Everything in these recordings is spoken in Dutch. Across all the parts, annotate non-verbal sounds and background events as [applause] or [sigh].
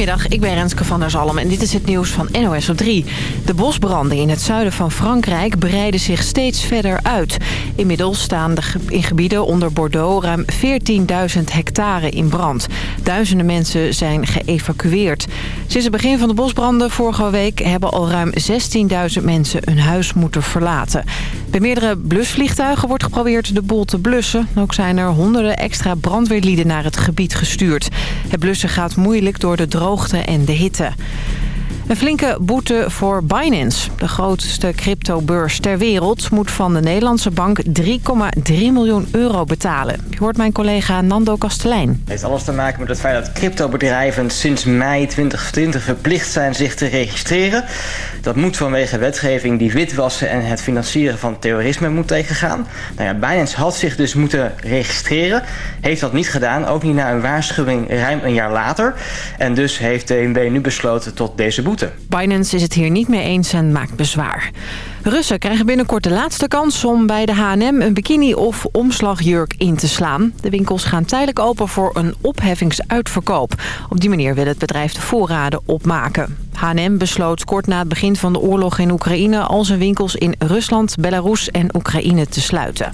Goedemiddag, ik ben Renske van der Zalm en dit is het nieuws van NOS op 3. De bosbranden in het zuiden van Frankrijk breiden zich steeds verder uit. Inmiddels staan de in gebieden onder Bordeaux ruim 14.000 hectare in brand. Duizenden mensen zijn geëvacueerd. Sinds het begin van de bosbranden vorige week hebben al ruim 16.000 mensen hun huis moeten verlaten. Bij meerdere blusvliegtuigen wordt geprobeerd de boel te blussen. Ook zijn er honderden extra brandweerlieden naar het gebied gestuurd. Het blussen gaat moeilijk door de droogte en de hitte. Een flinke boete voor Binance. De grootste cryptobeurs ter wereld moet van de Nederlandse bank 3,3 miljoen euro betalen. Je hoort mijn collega Nando Kastelein. Het heeft alles te maken met het feit dat cryptobedrijven sinds mei 2020 verplicht zijn zich te registreren. Dat moet vanwege wetgeving die witwassen en het financieren van terrorisme moet tegengaan. Nou ja, Binance had zich dus moeten registreren. Heeft dat niet gedaan, ook niet na een waarschuwing ruim een jaar later. En dus heeft DNB nu besloten tot deze boete. Binance is het hier niet mee eens en maakt bezwaar. Russen krijgen binnenkort de laatste kans om bij de H&M een bikini of omslagjurk in te slaan. De winkels gaan tijdelijk open voor een opheffingsuitverkoop. Op die manier wil het bedrijf de voorraden opmaken. H&M besloot kort na het begin van de oorlog in Oekraïne... al zijn winkels in Rusland, Belarus en Oekraïne te sluiten.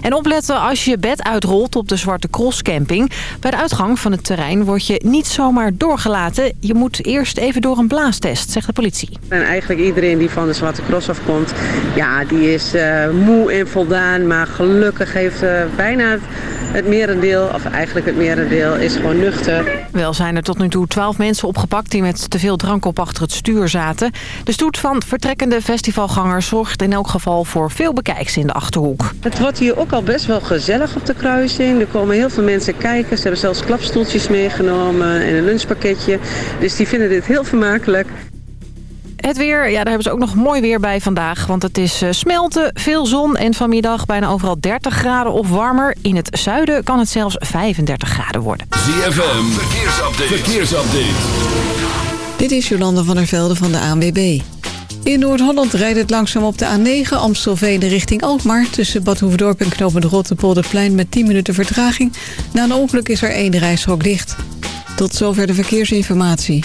En opletten als je je bed uitrolt op de Zwarte Cross camping. Bij de uitgang van het terrein word je niet zomaar doorgelaten. Je moet eerst even door een blaastest, zegt de politie. En eigenlijk iedereen die van de Zwarte Cross afkomt, ja, die is uh, moe en voldaan. Maar gelukkig heeft uh, bijna het merendeel, of eigenlijk het merendeel, is gewoon nuchter. Wel zijn er tot nu toe twaalf mensen opgepakt die met te veel drank op achter het stuur zaten. De stoet van vertrekkende festivalgangers zorgt in elk geval voor veel bekijks in de Achterhoek. Het wordt hier ook al best wel gezellig op de kruising. Er komen heel veel mensen kijken. Ze hebben zelfs klapstoeltjes meegenomen en een lunchpakketje. Dus die vinden dit heel vermakelijk. Het weer, ja, daar hebben ze ook nog mooi weer bij vandaag. Want het is uh, smelten, veel zon en vanmiddag bijna overal 30 graden of warmer. In het zuiden kan het zelfs 35 graden worden. ZFM, verkeersupdate. verkeersupdate. Dit is Jolanda van der Velde van de ANWB. In Noord-Holland rijdt het langzaam op de A9 Amstelveen richting Alkmaar... tussen Bad Hoefdorp en Knopen de Rotterpolderplein met 10 minuten vertraging. Na een ongeluk is er één reishok dicht. Tot zover de verkeersinformatie.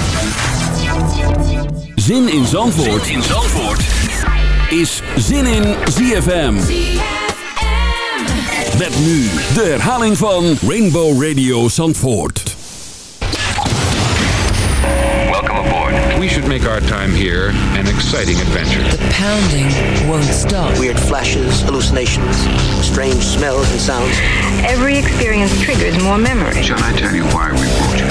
Zin in Zandvoort, zin in Zandvoort. is Zin in ZFM. Met nu de herhaling van Rainbow Radio Zandvoort. Welcome aboard. We should make our time here an exciting adventure. The pounding won't stop. Weird flashes, hallucinations, strange smells and sounds. Every experience triggers more memory. Shall I tell you why we brought you here?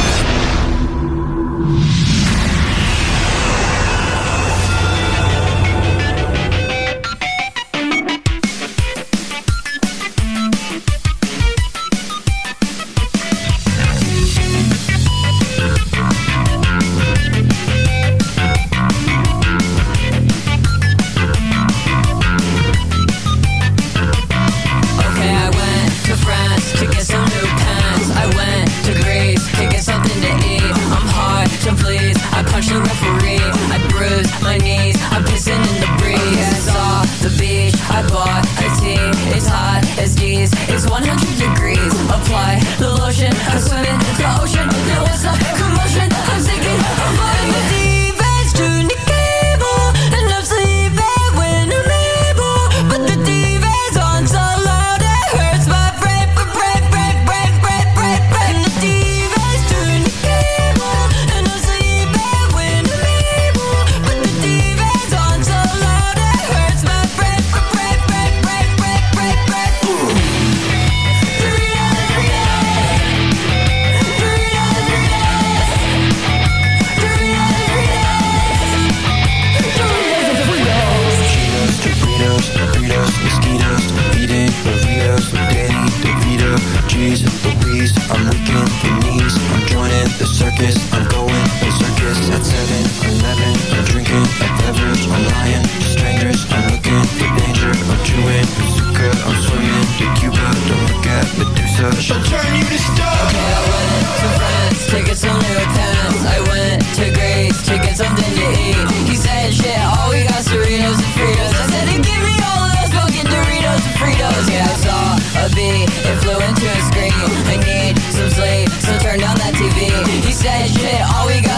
forget Medusa. She'll turn you to stone. Okay, I went to France to get some new pounds I went to Greece to get something to eat. He said, shit, all we got, Doritos and Fritos. I said, give me all of those fucking Doritos and Fritos. Yeah, I saw a bee, it flew into a screen. I need some sleep, so turn down that TV He said, shit, all we got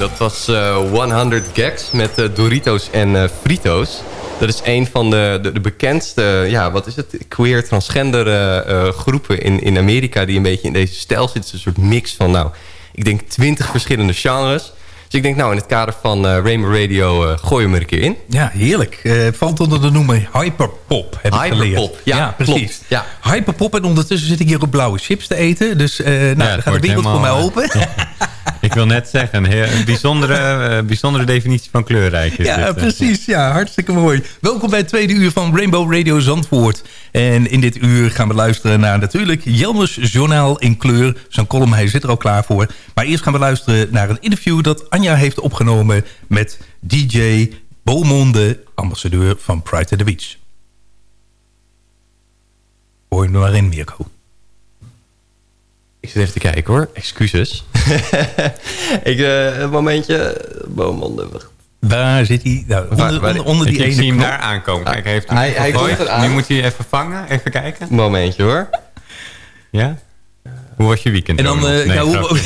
dat was 100 Gags met Doritos en Fritos. Dat is een van de, de, de, bekendste, ja, wat is het, queer transgender groepen in, in Amerika... die een beetje in deze stijl zitten. Een soort mix van, nou, ik denk twintig verschillende genres. Dus ik denk, nou, in het kader van uh, Rainbow Radio uh, gooi hem er een keer in. Ja, heerlijk. Uh, valt onder de noemer hyperpop, heb hyperpop, ik geleerd. Ja, ja precies. Ja. Hyperpop en ondertussen zit ik hier op blauwe chips te eten. Dus nou, ja, dan gaat de wereld voor mij open. [laughs] Ik wil net zeggen, een bijzondere, bijzondere definitie van kleurrijk. Is ja, dit, precies. Ja, hartstikke mooi. Welkom bij het tweede uur van Rainbow Radio Zandvoort. En in dit uur gaan we luisteren naar natuurlijk Jelmers Journaal in kleur. Zijn column, hij zit er al klaar voor. Maar eerst gaan we luisteren naar een interview dat Anja heeft opgenomen met DJ Beaumonde, ambassadeur van Pride at the Beach. Hoor je maar in, Mirko. Ik zit even te kijken hoor. Excuses. [laughs] ik, uh, een momentje. Beaumonde, wacht. Waar zit hij? Nou, onder, onder, onder die ik, ene ik zie hem daar aankomen. Kijk, hij heeft hem hij, hij komt Nu moet hij even vangen. Even kijken. Momentje hoor. Ja? Hoe was je weekend? En dan, uh, nee, ja, hoe, [laughs]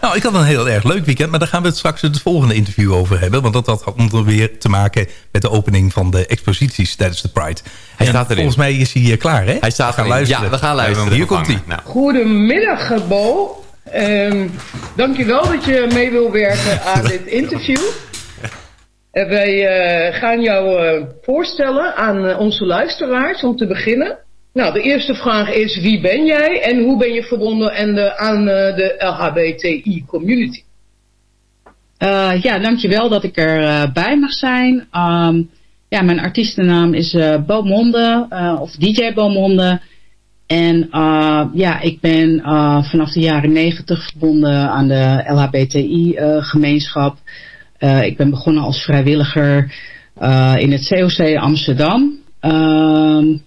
nou, ik had een heel erg leuk weekend. Maar daar gaan we het straks het volgende interview over hebben. Want dat had onder weer te maken met de opening van de exposities tijdens de Pride. Hij en staat erin. Volgens mij is hij uh, klaar, hè? Hij staat we gaan erin. luisteren. Ja, we gaan luisteren. Hier komt hij. Nou. Goedemiddag, Bo. Um, dankjewel dat je mee wil werken aan [laughs] dit interview. Wij uh, gaan jou uh, voorstellen aan onze luisteraars om te beginnen. Nou, de eerste vraag is wie ben jij en hoe ben je verbonden aan de, aan de LHBTI community? ja, dankjewel dat ik er bij mag zijn. Um, ja, mijn artiestennaam is Beaumonde of DJ Beaumonde. En ja, ik ben vanaf de jaren negentig verbonden aan de LHBTI-gemeenschap. Uh, ik ben begonnen als vrijwilliger uh, in het COC Amsterdam. Uh,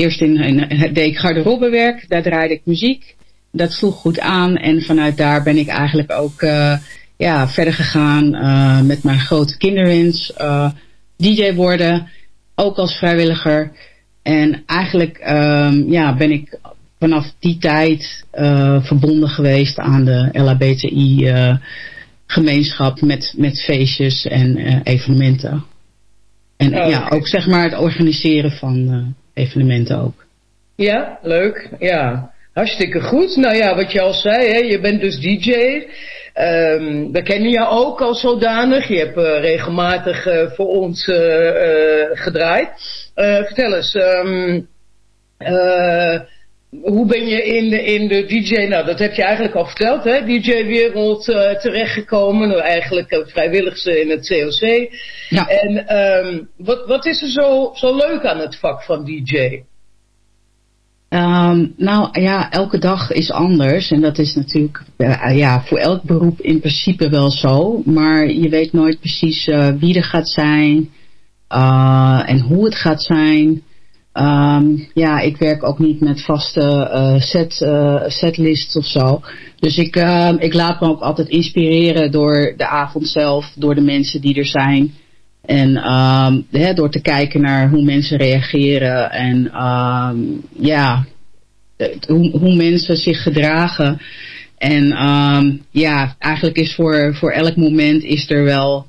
eerst in, in, deed ik garderobewerk, daar draaide ik muziek. Dat sloeg goed aan en vanuit daar ben ik eigenlijk ook ja, verder gegaan met mijn grote kinderwens. DJ worden, ook als vrijwilliger. En eigenlijk um, ja, ben ik vanaf die tijd verbonden geweest aan de LHBTI gemeenschap met, met feestjes en evenementen. En oh, ja, ook zeg maar het organiseren van evenementen ook. Ja, leuk. Ja, hartstikke goed. Nou ja, wat je al zei, hè, je bent dus DJ. Um, we kennen je ook al zodanig. Je hebt uh, regelmatig voor ons gedraaid. vertel eens, um, hoe ben je in de, in de DJ, nou dat heb je eigenlijk al verteld, hè, DJ-wereld uh, terechtgekomen, nou, eigenlijk uh, vrijwilligste in het COC. Ja. En um, wat, wat is er zo, zo leuk aan het vak van DJ? Um, nou ja, elke dag is anders en dat is natuurlijk uh, ja, voor elk beroep in principe wel zo, maar je weet nooit precies wie er gaat zijn en hoe het gaat zijn. Um, ja, ik werk ook niet met vaste uh, set, uh, setlists of zo. Dus ik, uh, ik laat me ook altijd inspireren door de avond zelf, door de mensen die er zijn. En hè, door te kijken naar hoe mensen reageren en um, ja, hoe, hoe mensen zich gedragen. En ja, eigenlijk is voor, voor elk moment is er wel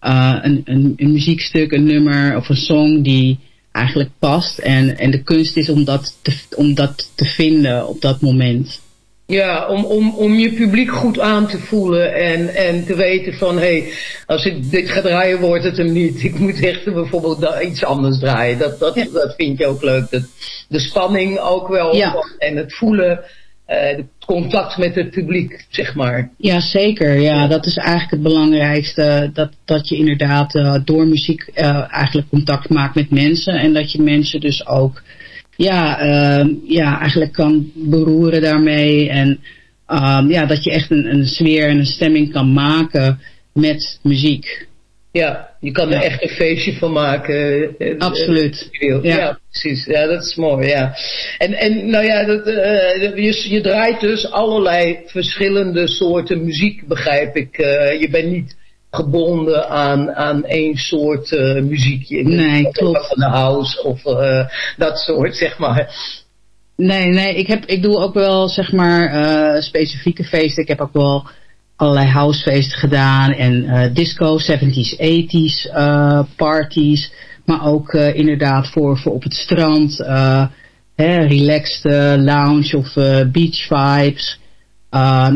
een, een, een muziekstuk, een nummer of een song die eigenlijk past. En, en de kunst is om dat, te, om dat te vinden op dat moment. Ja, om, om, om je publiek goed aan te voelen en, en te weten van... hé, hey, als ik dit ga draaien wordt het hem niet. Ik moet echt bijvoorbeeld iets anders draaien. Dat, dat, ja. dat vind je ook leuk. Dat, de spanning ook wel ja. en het voelen... Het contact met het publiek, zeg maar. Ja, zeker. Ja, dat is eigenlijk het belangrijkste. Dat, dat je inderdaad uh, door muziek uh, eigenlijk contact maakt met mensen. En dat je mensen dus ook ja, ja, eigenlijk kan beroeren daarmee. En ja, dat je echt een, een sfeer en een stemming kan maken met muziek. Ja, je kan er echt een feestje van maken. Absoluut. Ja. ja. precies. Ja, dat is mooi, ja. En, en nou ja, dat, uh, je, je draait dus allerlei verschillende soorten muziek, begrijp ik. Uh, je bent niet gebonden aan, aan één soort uh, muziekje. Nee, klopt. Van de house of dat soort, zeg maar. Nee, nee, ik, heb, ik doe ook wel, zeg maar, specifieke feesten. Ik heb ook wel allerlei housefeesten gedaan en uh, disco, 70s, 80s uh, parties. Maar ook uh, inderdaad voor, voor op het strand, hè, relaxed lounge of beach vibes.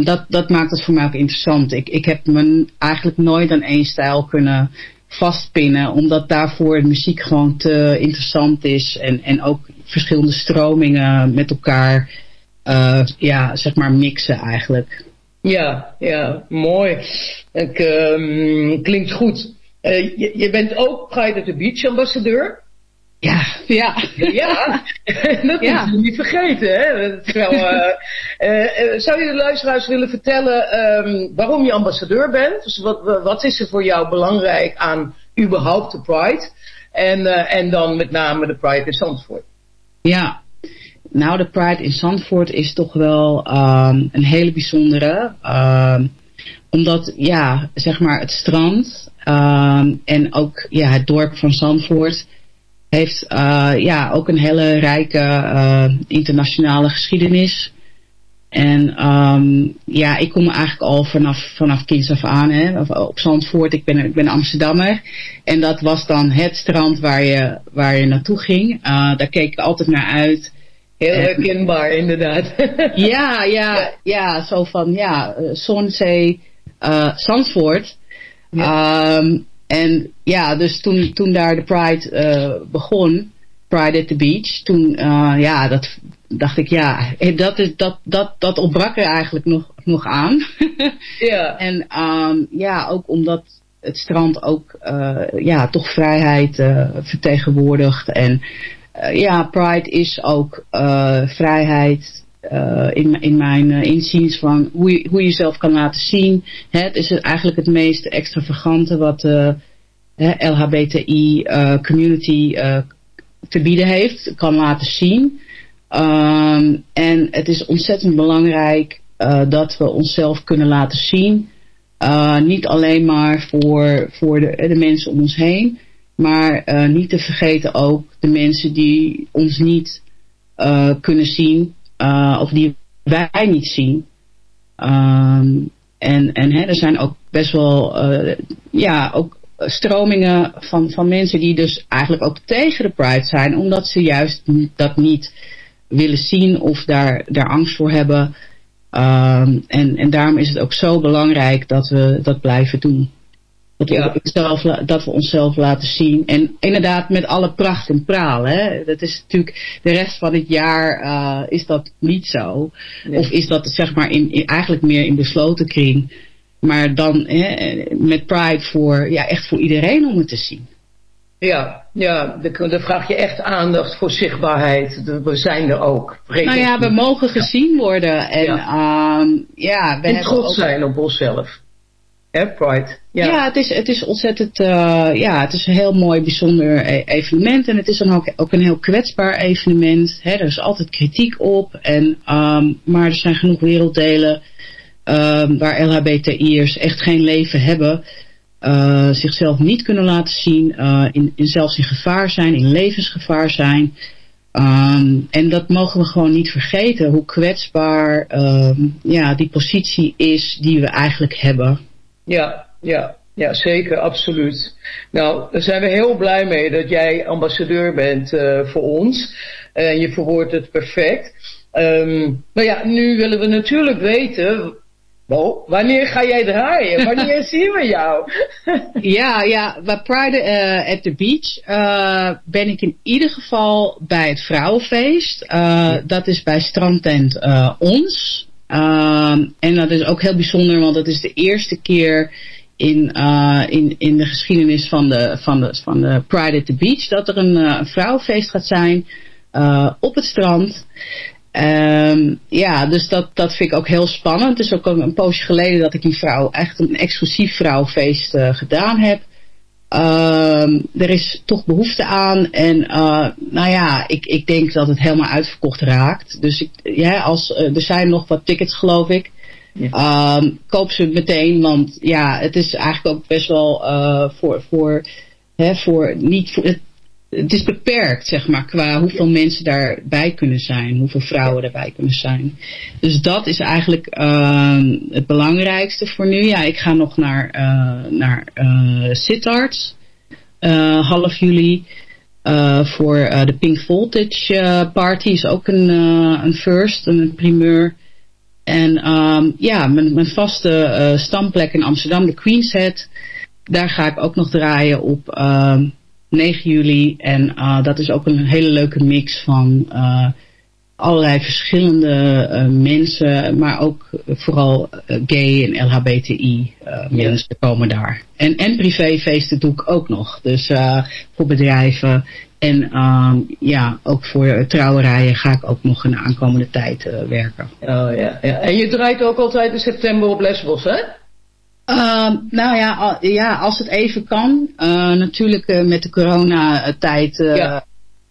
Dat, dat maakt het voor mij ook interessant. Ik, ik heb me eigenlijk nooit aan één stijl kunnen vastpinnen, omdat daarvoor de muziek gewoon te interessant is en, en ook verschillende stromingen met elkaar ja, zeg maar mixen eigenlijk. Ja, ja, mooi. Ik, um, klinkt goed. Uh, je, je, bent ook Pride at the Beach ambassadeur. Ja, ja. Ja, [laughs] dat ja. moet je niet vergeten. Hè? Dat is wel, uh, [laughs] uh, zou je de luisteraars willen vertellen um, waarom je ambassadeur bent? Dus wat, wat is er voor jou belangrijk aan überhaupt de Pride? En, en dan met name de Pride in Zandvoort. Ja, nou, de Pride in Zandvoort is toch wel um, een hele bijzondere. Um, omdat, ja, zeg maar het strand um, en ook ja, het dorp van Zandvoort heeft uh, ja, ook een hele rijke uh, internationale geschiedenis. En ja, ik kom eigenlijk al vanaf, vanaf kinds af aan hè, op Zandvoort. Ik ben, ik ben Amsterdammer. En dat was dan het strand waar je, waar je naartoe ging. Uh, daar keek ik altijd naar uit. Heel herkenbaar, inderdaad. [laughs] ja, ja, ja, zo van, ja, Zonsee, uh, Zandvoort. Ja. Um, en ja, dus toen, toen daar de Pride uh, begon, Pride at the Beach, toen, uh, ja, dat dacht ik, ja, dat, is, dat, dat, dat ontbrak er eigenlijk nog, nog aan. [laughs] ja. En um, ja, ook omdat het strand ook, ja, toch vrijheid vertegenwoordigt en ja, pride is ook uh, vrijheid uh, in, in mijn inziens van hoe je, hoe je jezelf kan laten zien. Hè, het is eigenlijk het meest extravagante wat de LHBTI community te bieden heeft, kan laten zien. Um, en het is ontzettend belangrijk dat we onszelf kunnen laten zien. niet alleen maar voor, voor de, de mensen om ons heen, maar uh, niet te vergeten ook de mensen die ons niet uh, kunnen zien. Uh, of die wij niet zien. Um, en en hè, er zijn ook best wel ja, ook stromingen van, van mensen die dus eigenlijk ook tegen de Pride zijn. Omdat ze juist dat niet willen zien of daar, daar angst voor hebben. Um, en, en daarom is het ook zo belangrijk dat we dat blijven doen. Dat we, ja. zelf, dat we onszelf laten zien. En inderdaad met alle pracht en praal. Hè? Dat is natuurlijk de rest van het jaar uh, is dat niet zo. Nee. Of is dat zeg maar in, in, eigenlijk meer in besloten kring. Maar dan hè, met Pride voor, ja, echt voor iedereen om het te zien. Ja, ja, dan vraag je echt aandacht voor zichtbaarheid. We zijn er ook. Nou ja, we mogen gezien worden. En ja, um, ja we en trots ook... zijn op onszelf. Hè, Pride. Ja, ja het, is, het is ontzettend, uh, ja, het is een heel mooi, bijzonder e- evenement. En het is dan ook, ook een heel kwetsbaar evenement. Hè, er is altijd kritiek op. En, um, maar er zijn genoeg werelddelen um, waar LHBTI'ers echt geen leven hebben. Uh, zichzelf niet kunnen laten zien. Uh, in, in, zelfs in gevaar zijn, in levensgevaar zijn. Um, en dat mogen we gewoon niet vergeten. Hoe kwetsbaar ja, die positie is die we eigenlijk hebben. Ja, ja, ja, zeker, absoluut. Nou, daar zijn we heel blij mee dat jij ambassadeur bent uh, voor ons. En uh, je verwoordt het perfect. Um, nou ja, nu willen we natuurlijk weten... Wow, wanneer ga jij draaien? Wanneer [laughs] zien we jou? ja, ja, bij Pride uh, at the Beach ben ik in ieder geval bij het vrouwenfeest. dat is bij strandtent Ons. Um, en dat is ook heel bijzonder, want het is de eerste keer in, uh, in, in de geschiedenis van de, van, de, van de Pride at the Beach dat er een, uh, een vrouwenfeest gaat zijn uh, op het strand. Um, ja, dus dat, dat vind ik ook heel spannend. Het is ook een, een poosje geleden dat ik die vrouw echt een exclusief vrouwenfeest gedaan heb. Uh, er is toch behoefte aan. En nou ja, ik, ik denk dat het helemaal uitverkocht raakt. Dus ik, ja, als, er zijn nog wat tickets geloof ik. Uh, koop ze meteen, want ja, het is eigenlijk ook best wel uh, voor, voor, hè, voor, niet het, is beperkt, zeg maar, qua hoeveel mensen daarbij kunnen zijn, hoeveel vrouwen daarbij kunnen zijn. Dus dat is eigenlijk uh, het belangrijkste voor nu. Ja, ik ga nog naar, uh, naar uh, Sittard, half juli. voor de Pink Voltage Party is ook een, een first, een primeur. En um, ja, mijn, mijn vaste stamplek in Amsterdam, de Queen's Head, daar ga ik ook nog draaien op 9 juli. En uh, dat is ook een hele leuke mix van uh, allerlei verschillende uh, mensen, maar ook vooral gay en LHBTI mensen komen daar. En, en privéfeesten doe ik ook nog. Dus voor bedrijven en ja, ook voor trouwerijen ga ik ook nog in de aankomende tijd werken. Oh ja, ja, en je draait ook altijd in september op Lesbos, hè? Uh, nou ja, ja, als het even kan. Uh, natuurlijk uh, met de coronatijd ja.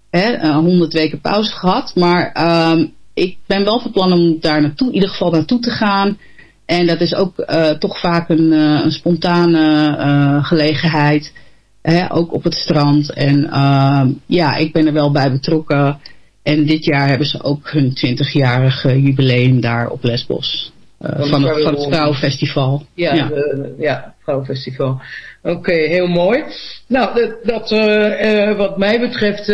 hè, 100 weken pauze gehad. Maar ehm, ik ben wel van plan om daar naartoe, in ieder geval naartoe te gaan. En dat is ook toch vaak een, een spontane gelegenheid. Hè, ook op het strand. En ehm, ja, ik ben er wel bij betrokken. En dit jaar hebben ze ook hun 20-jarige jubileum daar op Lesbos. Uh, van, het, van het Vrouwenfestival. Ja, ja. De, ja Vrouwenfestival. Oké, okay, heel mooi. Nou, dat, dat uh, uh, wat mij betreft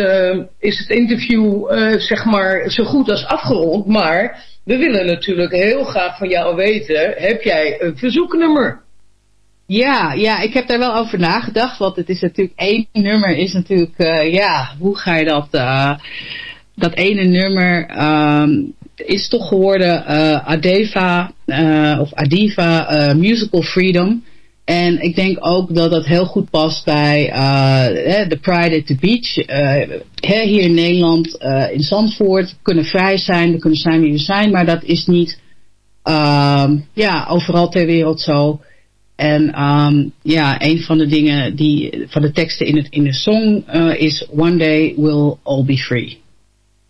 is het interview zeg maar zo goed als afgerond. Maar we willen natuurlijk heel graag van jou weten, heb jij een verzoeknummer? Ja, ja, ik heb daar wel over nagedacht. Want het is natuurlijk één nummer is natuurlijk, ja, hoe ga je dat, dat ene nummer... Ehm, is toch geworden uh, Adeva of Adiva Musical Freedom. En ik denk ook dat dat heel goed past bij The Pride at the Beach. hier in Nederland, in Zandvoort, we kunnen vrij zijn, we kunnen zijn wie we zijn, maar dat is niet ehm, ja, overal ter wereld zo. En um, ja, een van de dingen die, van de teksten in, het, in de song is One day we'll all be free.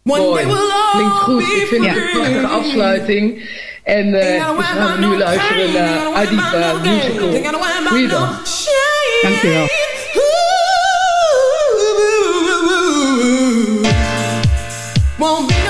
Mooi. Klinkt goed. Ik vind het een prachtige afsluiting. En uh, we gaan nu luisteren naar Adipa Musical Freedom. Dankjewel. Won't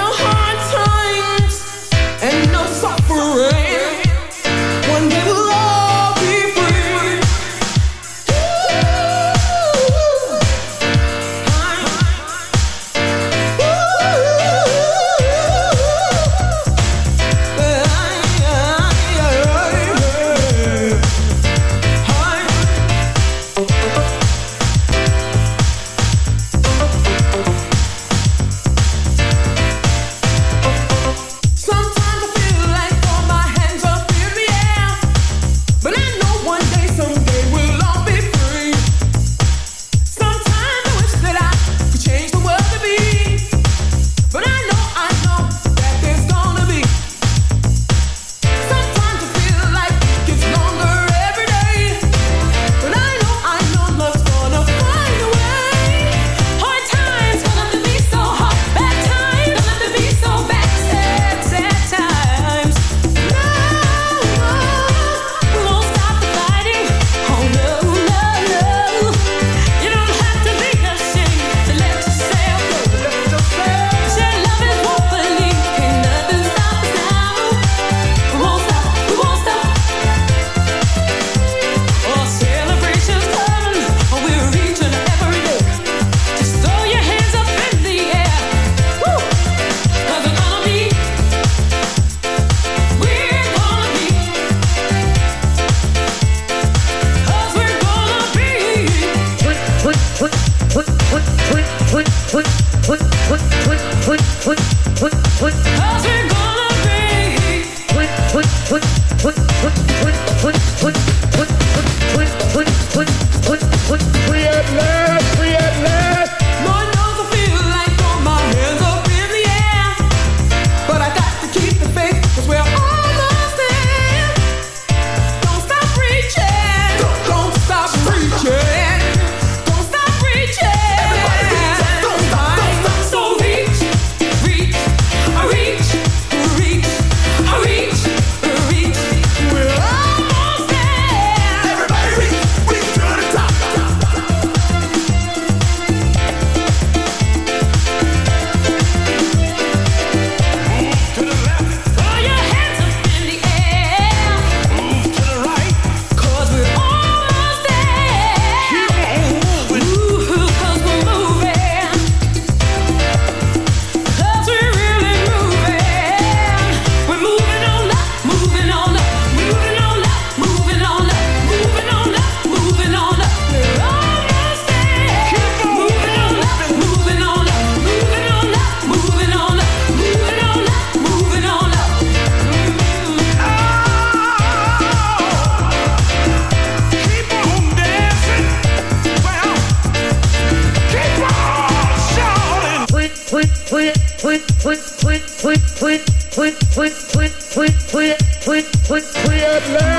Quick, create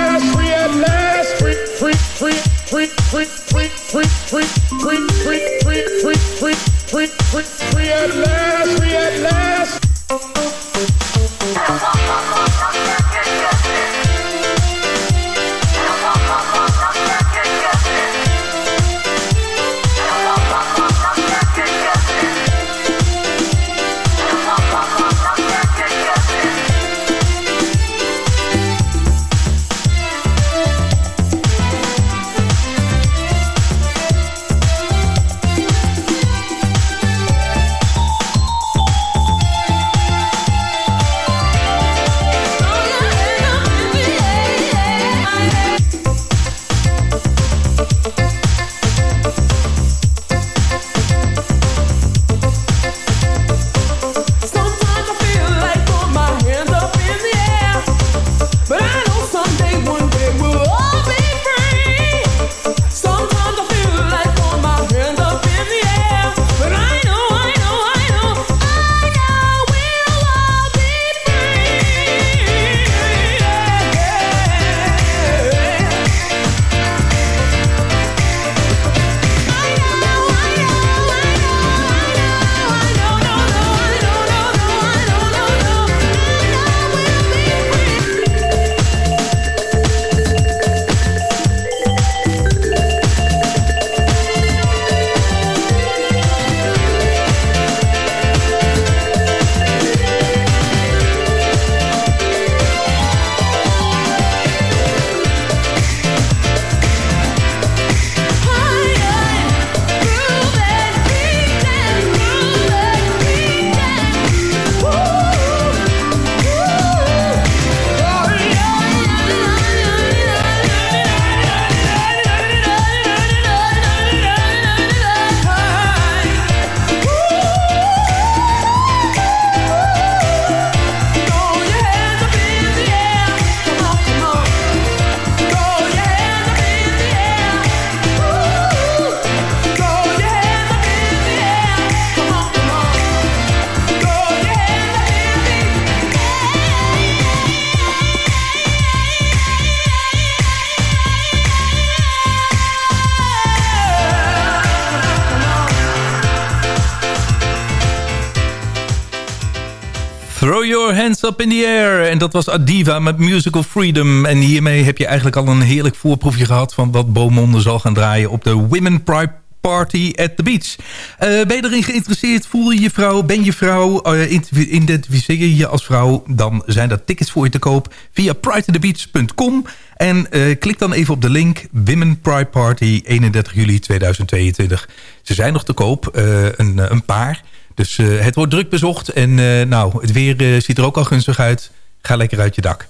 hands up in the air. En dat was Adiva met Musical Freedom. En hiermee heb je eigenlijk al een heerlijk voorproefje gehad... van wat Beaumonde zal gaan draaien op de Women Pride Party at the Beach. Uh, ben je erin geïnteresseerd? Voel je je vrouw? Ben je vrouw? Uh, identificeer je je als vrouw? Dan zijn er tickets voor je te koop via prideatthebeach.com. En uh, klik dan even op de link Women Pride Party 31 juli 2022. Ze zijn nog te koop, een, een paar... Dus uh, het wordt druk bezocht. En uh, nou, het weer uh, ziet er ook al gunstig uit. Ga lekker uit je dak.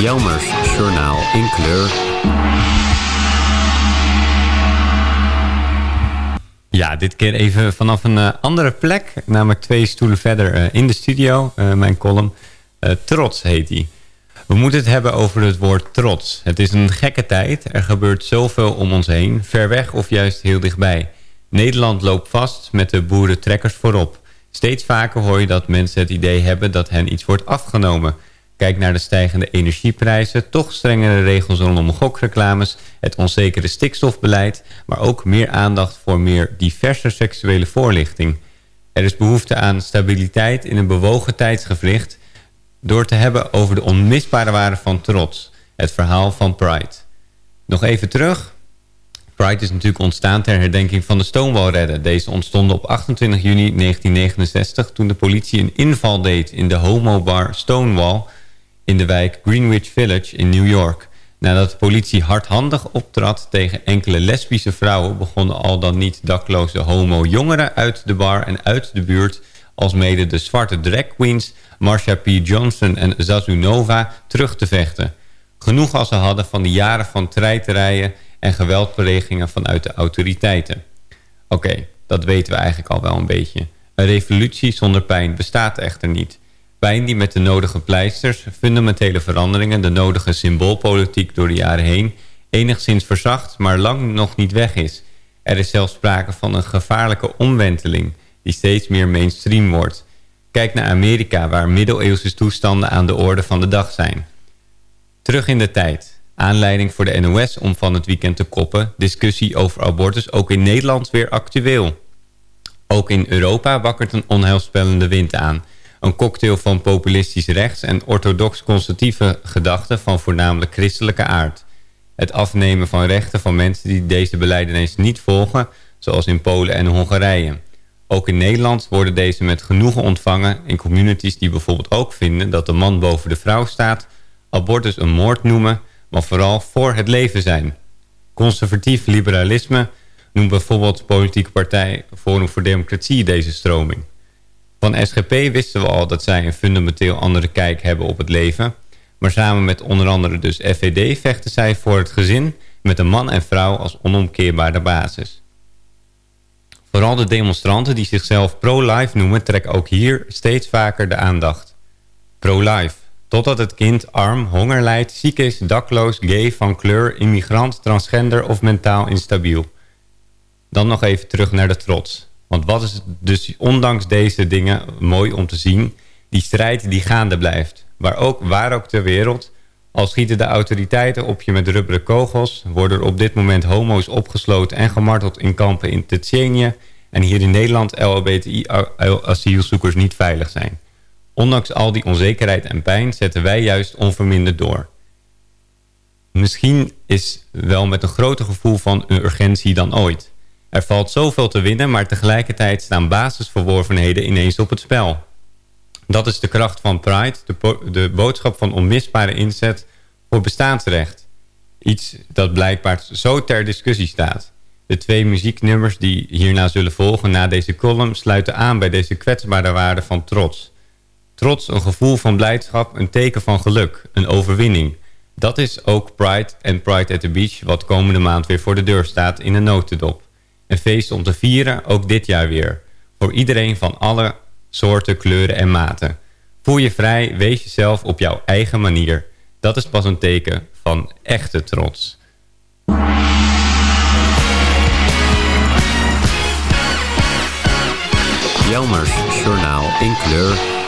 Jelmers Journaal in kleur. Ja, dit keer even vanaf een andere plek. Namelijk twee stoelen verder in de studio. mijn column. Trots heet die. We moeten het hebben over het woord trots. Het is een gekke tijd. Er gebeurt zoveel om ons heen. Ver weg of juist heel dichtbij. Nederland loopt vast met de boerentrekkers voorop. Steeds vaker hoor je dat mensen het idee hebben dat hen iets wordt afgenomen. Kijk naar de stijgende energieprijzen, toch strengere regels rondom gokreclames, het onzekere stikstofbeleid, maar ook meer aandacht voor meer diverse seksuele voorlichting. Er is behoefte aan stabiliteit in een bewogen tijdsgevricht door te hebben over de onmisbare waarde van trots. Het verhaal van Pride. Nog even terug. Pride is natuurlijk ontstaan ter herdenking van de Stonewall-redden. Deze ontstonden op 28 juni 1969 toen de politie een inval deed in de homobar Stonewall in de wijk Greenwich Village in New York. Nadat de politie hardhandig optrad tegen enkele lesbische vrouwen... begonnen al dan niet dakloze homo-jongeren uit de bar en uit de buurt... als mede de zwarte drag queens Marsha P. Johnson en Zazunova terug te vechten. Genoeg als ze hadden van de jaren van treiterijen en geweldplegingen vanuit de autoriteiten. Oké, dat weten we eigenlijk al wel een beetje. Een revolutie zonder pijn bestaat echter niet. Pijn die met de nodige pleisters, fundamentele veranderingen... de nodige symboolpolitiek door de jaren heen... enigszins verzacht, maar lang nog niet weg is. Er is zelfs sprake van een gevaarlijke omwenteling die steeds meer mainstream wordt. Kijk naar Amerika, waar middeleeuwse toestanden aan de orde van de dag zijn. Terug in de tijd. Aanleiding voor de NOS om van het weekend te koppen... discussie over abortus ook in Nederland weer actueel. Ook in Europa wakkert een onheilspellende wind aan. Een cocktail van populistisch rechts en orthodox-conservatieve gedachten... van voornamelijk christelijke aard. Het afnemen van rechten van mensen die deze ineens niet volgen... zoals in Polen en Hongarije... Ook in Nederland worden deze met genoegen ontvangen in communities die bijvoorbeeld ook vinden dat de man boven de vrouw staat, abortus een moord noemen, maar vooral voor het leven zijn. Conservatief liberalisme noemt bijvoorbeeld de politieke partij Forum voor Democratie deze stroming. Van SGP wisten we al dat zij een fundamenteel andere kijk hebben op het leven, maar samen met onder andere dus FVD vechten zij voor het gezin met een man en vrouw als onomkeerbare basis. Vooral de demonstranten die zichzelf pro-life noemen... trekken ook hier steeds vaker de aandacht. Pro-life. Totdat het kind arm, honger lijdt, ziek is, dakloos, gay, van kleur... immigrant, transgender of mentaal instabiel. Dan nog even terug naar de trots. Want wat is dus ondanks deze dingen mooi om te zien... die strijd die gaande blijft. Waar ook, waar ook ter wereld... Al schieten de autoriteiten op je met rubberen kogels... worden er op dit moment homo's opgesloten en gemarteld in kampen in Tsjetsjenië... en hier in Nederland LHBTI-asielzoekers niet veilig zijn. Ondanks al die onzekerheid en pijn zetten wij juist onverminderd door. Misschien is wel met een groter gevoel van urgentie dan ooit. Er valt zoveel te winnen, maar tegelijkertijd staan basisverworvenheden ineens op het spel... Dat is de kracht van Pride, de, de boodschap van onmisbare inzet voor bestaansrecht. Iets dat blijkbaar zo ter discussie staat. De twee muzieknummers die hierna zullen volgen na deze column... sluiten aan bij deze kwetsbare waarde van trots. Trots, een gevoel van blijdschap, een teken van geluk, een overwinning. Dat is ook Pride en Pride at the Beach... wat komende maand weer voor de deur staat in een notendop. Een feest om te vieren, ook dit jaar weer. Voor iedereen van alle soorten, kleuren en maten. Voel je vrij, wees jezelf op jouw eigen manier. Dat is pas een teken van echte trots. Jelmers Journaal in kleur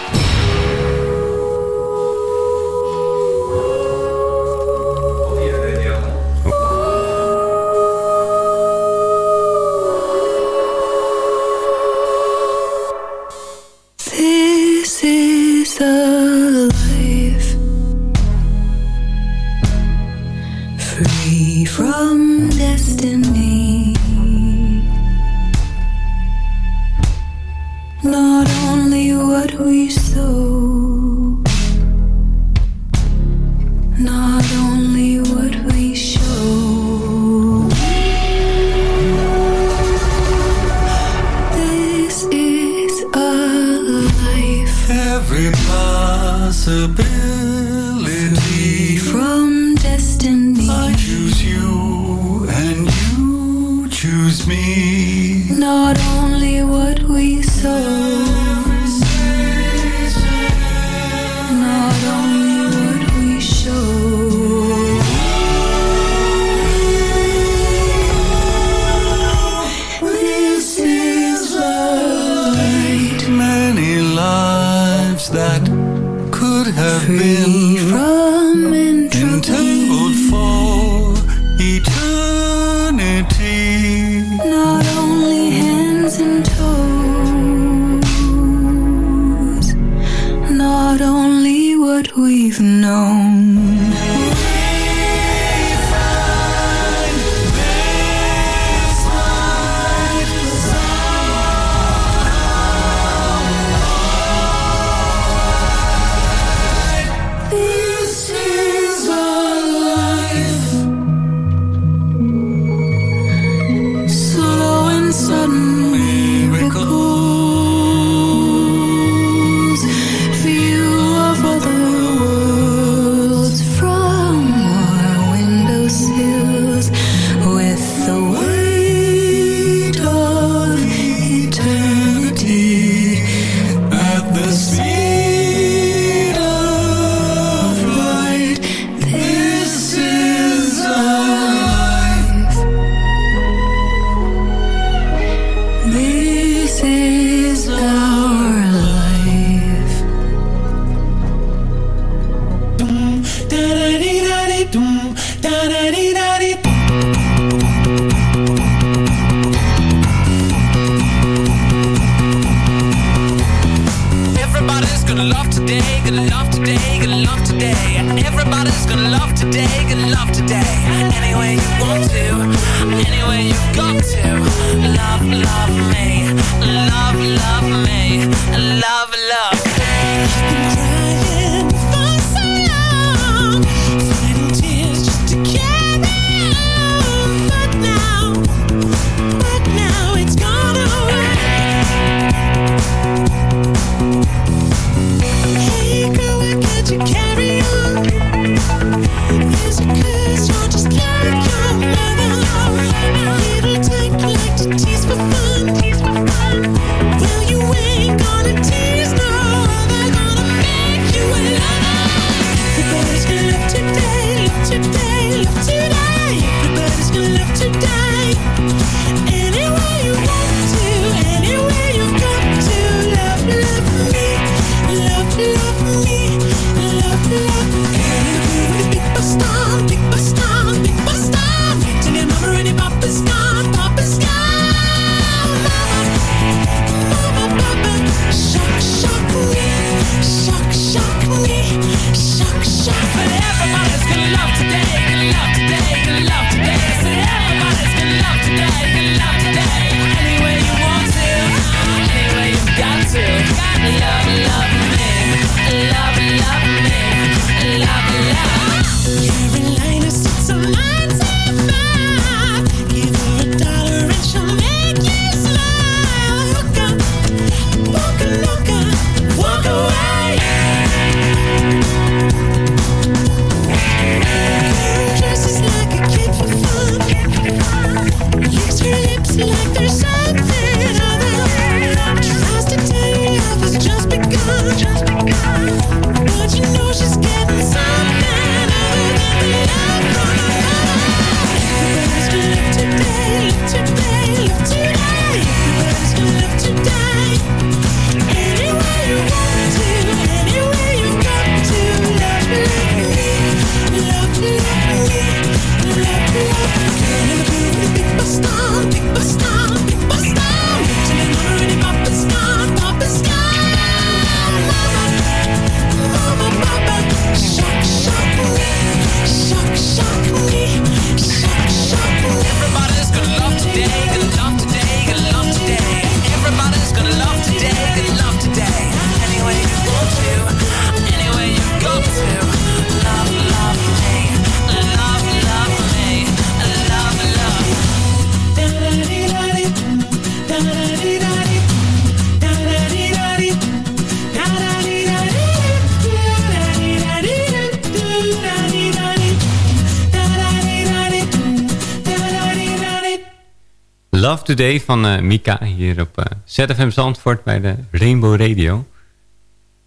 Love Today van eh, Mika hier op eh, ZFM Zandvoort bij de Rainbow Radio.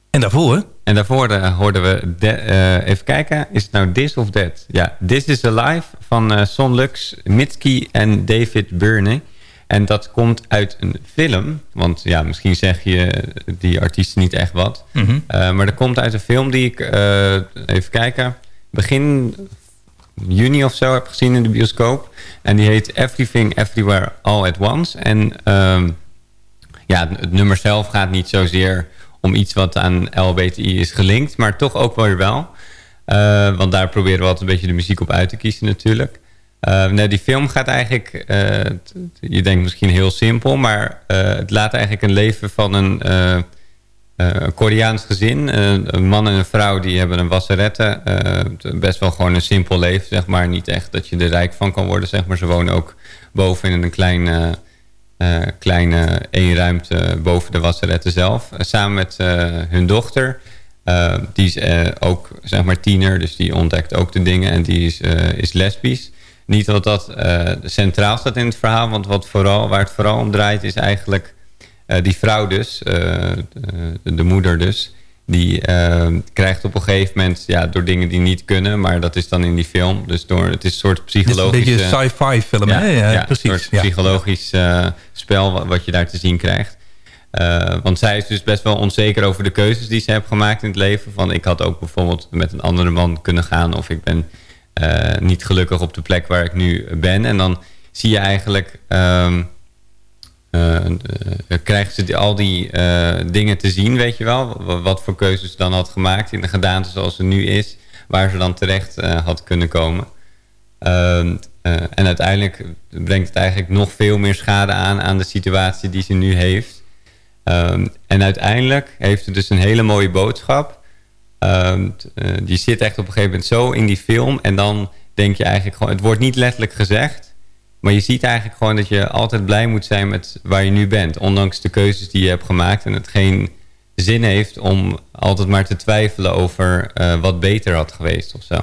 En daarvoor? En daarvoor eh, hoorden we, de- even kijken, is het nou This of That? Ja, This is Alive van Son Lux, Mitski en David Byrne. En dat komt uit een film, want ja, misschien zeg je die artiesten niet echt wat. Mhm. Maar dat komt uit een film die ik, even kijken, begin juni of zo heb gezien in de bioscoop. En die heet Everything Everywhere All at Once. En ehm, ja, het nummer zelf gaat niet zozeer om iets wat aan LBTI is gelinkt, maar toch ook wel weer wel. Eh, want daar proberen we altijd een beetje de muziek op uit te kiezen natuurlijk. Nee, die film gaat eigenlijk, eh, je denkt misschien heel simpel, maar het laat eigenlijk een leven van een, een Koreaans gezin. Eh, een man en een vrouw die hebben een wasserette. Eh, best wel gewoon een simpel leven, zeg maar. Niet echt dat je er rijk van kan worden, zeg maar. Ze wonen ook boven in een klein, eh, eh, kleine één ruimte boven de wasserette zelf. Eh, samen met eh, hun dochter. Eh, die is eh, ook, zeg maar, tiener. Dus die ontdekt ook de dingen. En die is, eh, is lesbisch. Niet dat dat eh, centraal staat in het verhaal. Want wat vooral, waar het vooral om draait is eigenlijk... eh, die vrouw dus, eh, de, de moeder dus... die eh, krijgt op een gegeven moment... Ja, door dingen die niet kunnen... maar dat is dan in die film. Dus door, het is een soort is een psychologisch... beetje een sci-fi film, ja, hè? Ja, ja, precies. Een soort psychologisch eh, spel wat, je daar te zien krijgt. Want zij is dus best wel onzeker over de keuzes die ze heeft gemaakt in het leven. Van ik had ook bijvoorbeeld met een andere man kunnen gaan. Of ik ben niet gelukkig op de plek waar ik nu ben. En dan zie je eigenlijk... ehm, eh, eh, krijgen ze die- al die eh, dingen te zien, weet je wel. Wa- Wat voor keuzes ze dan had gemaakt in de gedaante zoals ze nu is. Waar ze dan terecht eh, had kunnen komen. Ehm, eh, en uiteindelijk brengt het eigenlijk nog veel meer schade aan... aan de situatie die ze nu heeft. Ehm, en uiteindelijk heeft ze dus een hele mooie boodschap. Ehm, eh, die zit echt op een gegeven moment zo in die film. En dan denk je eigenlijk gewoon... Het wordt niet letterlijk gezegd... Maar je ziet eigenlijk gewoon dat je altijd blij moet zijn met waar je nu bent. Ondanks de keuzes die je hebt gemaakt. En het geen zin heeft om altijd maar te twijfelen over eh, wat beter had geweest of zo.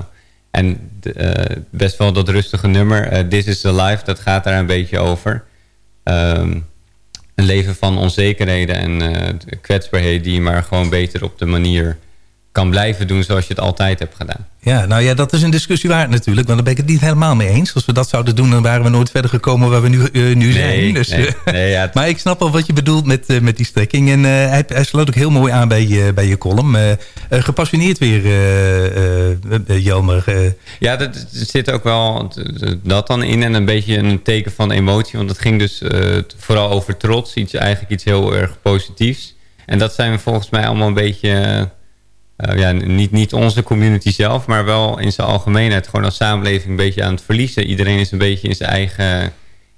En eh, best wel dat rustige nummer, eh, This is the Life, dat gaat daar een beetje over. Ehm, een leven van onzekerheden en kwetsbaarheden die je maar gewoon beter op de manier kan blijven doen zoals je het altijd hebt gedaan. Ja, nou ja, dat is een discussie waard natuurlijk. Want daar ben ik het niet helemaal mee eens. Als we dat zouden doen, dan waren we nooit verder gekomen waar we nu, eh, nu zijn. Dus, nee, eh, nee, ja, [laughs] maar ik snap wel wat je bedoelt met, eh, met die strekking. En hij, hij sloot ook heel mooi aan bij, je bij je column. Gepassioneerd weer, Jelmer. Ja, dat- er zit ook wel dat dan in. En een beetje een teken van emotie. Want het ging dus vooral over trots. Iets, eigenlijk iets heel erg positiefs. En dat zijn we volgens mij allemaal een beetje... eh, ja, niet, niet onze community zelf, maar wel in zijn algemeenheid. Gewoon als samenleving een beetje aan het verliezen. Iedereen is een beetje in zijn eigen,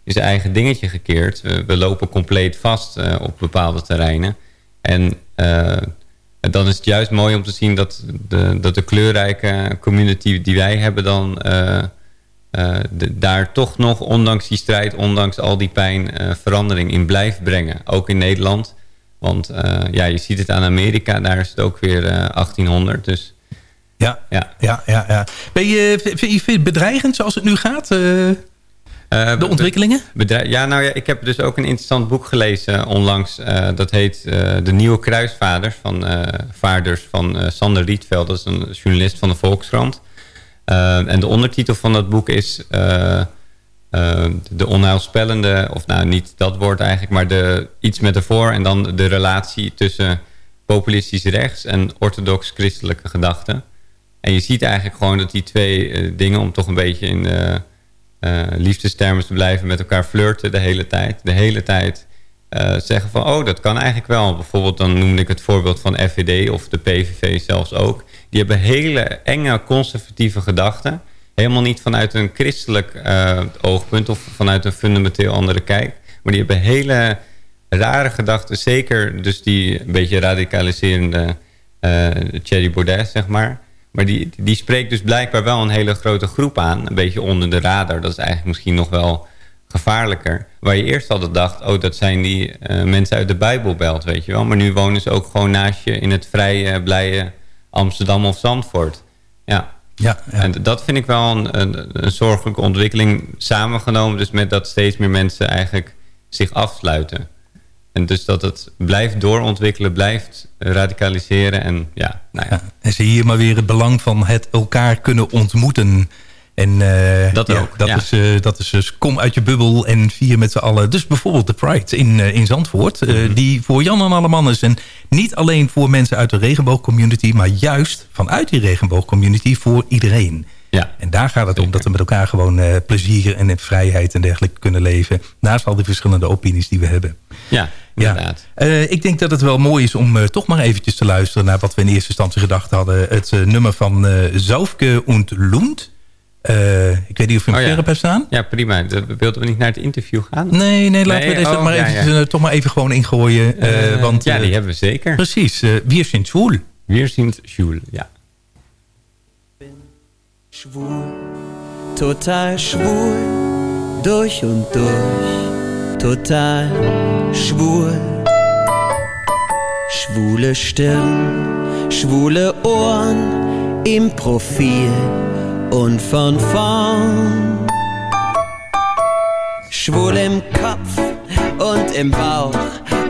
in zijn eigen dingetje gekeerd. We, lopen compleet vast eh, op bepaalde terreinen. En eh, dan is het juist mooi om te zien dat de, dat de kleurrijke community die wij hebben dan... daar toch nog, ondanks die strijd, ondanks al die pijn, verandering in blijft brengen. Ook in Nederland. Want eh, ja, je ziet het aan Amerika, daar is het ook weer eh, 1800. Dus Ja, ja. ja, ja, ja. Ben je, vind je het bedreigend zoals het nu gaat? eh? de ontwikkelingen? ja, nou ja, ik heb dus ook een interessant boek gelezen onlangs. eh, dat heet eh, De Nieuwe Kruisvaders van, eh, vaarders van eh, Sander Rietveld. Dat is een journalist van de Volkskrant. Eh, en de ondertitel van dat boek is... eh, de onheilspellende, of nou niet dat woord eigenlijk... maar de, iets met ervoor en dan de relatie tussen populistisch rechts... en orthodox-christelijke gedachten. En je ziet eigenlijk gewoon dat die twee eh, dingen... om toch een beetje in eh, liefdestermen te blijven met elkaar flirten de hele tijd. De hele tijd zeggen van, oh, dat kan eigenlijk wel. Bijvoorbeeld dan noemde ik het voorbeeld van FVD of de PVV zelfs ook. Die hebben hele enge conservatieve gedachten. Helemaal niet vanuit een christelijk eh, oogpunt of vanuit een fundamenteel andere kijk. Maar die hebben hele rare gedachten. Zeker dus die een beetje radicaliserende eh Thierry Baudet, zeg maar. Maar die, die spreekt dus blijkbaar wel een hele grote groep aan. Een beetje onder de radar. Dat is eigenlijk misschien nog wel gevaarlijker. Waar je eerst altijd dacht, oh, dat zijn die eh, mensen uit de Bijbelbelt, weet je wel. Maar nu wonen ze ook gewoon naast je in het vrije, blije Amsterdam of Zandvoort. Ja. Ja, En dat vind ik wel een, een, een zorgelijke ontwikkeling samengenomen. Dus met dat steeds meer mensen eigenlijk zich afsluiten. En dus dat het blijft doorontwikkelen, blijft radicaliseren. En ja, nou ja. En zie hier maar weer het belang van het elkaar kunnen ontmoeten. En eh, Dat ja, ook, Dat, ja. is, eh, dat is dus kom uit je bubbel en vier met z'n allen. Dus bijvoorbeeld de Pride in, in Zandvoort. Mhm. Die voor Jan en alle man is. En niet alleen voor mensen uit de regenboogcommunity. Maar juist vanuit die regenboogcommunity voor iedereen. Ja. En daar gaat het om dat we met elkaar gewoon plezier en vrijheid en dergelijke kunnen leven. Naast al die verschillende opinies die we hebben. Ja, inderdaad. Ik denk dat het wel mooi is om toch maar eventjes te luisteren... naar wat we in eerste instantie gedacht hadden. Het nummer van Zaufke und Lund. Eh, ik weet niet of je hem Oh ja. scherp hebt staan. Ja, prima. De- Wilden we niet naar het interview gaan? Nee, nee, laten we deze oh, maar ja, eventjes, ja. eh, toch maar even gewoon ingooien. eh, Eh, want, ja, die hebben we zeker. Precies. eh Wir sind schwul. Wir sind schwul, ja. Schwul, total schwul, durch und durch, total schwul. Schwule Stirn, schwule Ohren, im Profil und von vorn. Schwul im Kopf und im Bauch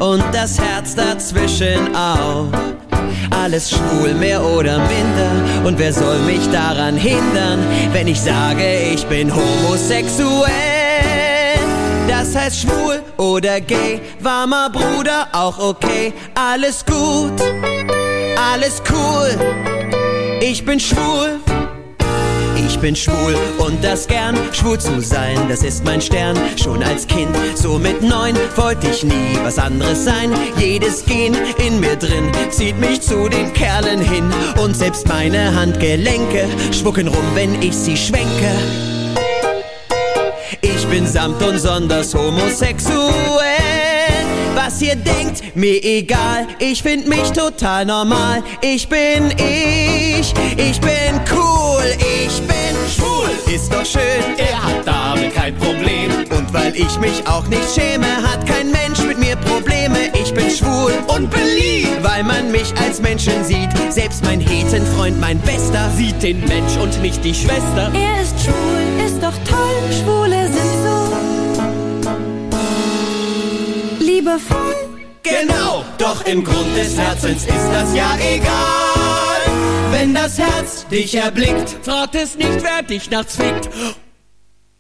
und das Herz dazwischen auch. Alles schwul, mehr oder minder. Und wer soll mich daran hindern, wenn ich sage, ich bin homosexuell? Das heißt schwul oder gay, warmer Bruder, auch okay. Alles gut, alles cool. Ich bin schwul. Ich bin schwul und das gern. Schwul zu sein, das ist mein Stern. Schon als Kind, so mit neun, wollte ich nie was anderes sein. Jedes Gen in mir drin zieht mich zu den Kerlen hin. Und selbst meine Handgelenke schwucken rum, wenn ich sie schwenke. Ich bin samt und sonders homosexuell. Was ihr denkt, mir egal. Ich find mich total normal. Ich bin ich, ich bin cool, ich bin. Ist doch schön, er hat damit kein Problem. Und weil ich mich auch nicht schäme, hat kein Mensch mit mir Probleme. Ich bin schwul und beliebt, weil man mich als Menschen sieht. Selbst mein Hetenfreund, mein Bester, sieht den Mensch und nicht die Schwester. Er ist schwul, ist doch toll, Schwule sind so liebevoll. Genau, doch im Grund des Herzens ist das ja egal. Wenn das Herz dich erblickt, fragt es nicht, wer dich nachts fickt.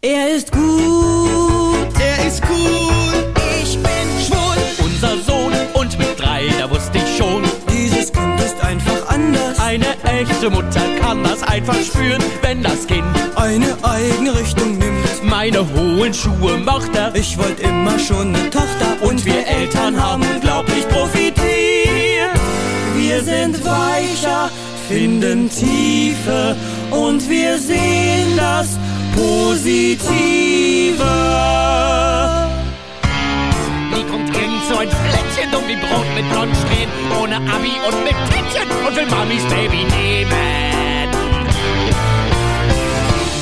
Er ist gut, er ist cool. Ich bin schwul. Unser Sohn und mit drei, da wusste ich schon. Dieses Kind ist einfach anders. Eine echte Mutter kann das einfach spüren, wenn das Kind Eine eigene Richtung nimmt. meine hohen Schuhe macht er. Ich wollte immer schon eine Tochter Und wir Eltern haben unglaublich profitiert. Wir sind weicher, finden Tiefe und wir sehen das Positive. Nie kommt irgend so ein Flettchen dumm wie Brot mit Blondsträhnen, ohne Abi und mit Tätchen und will Mamis Baby nehmen.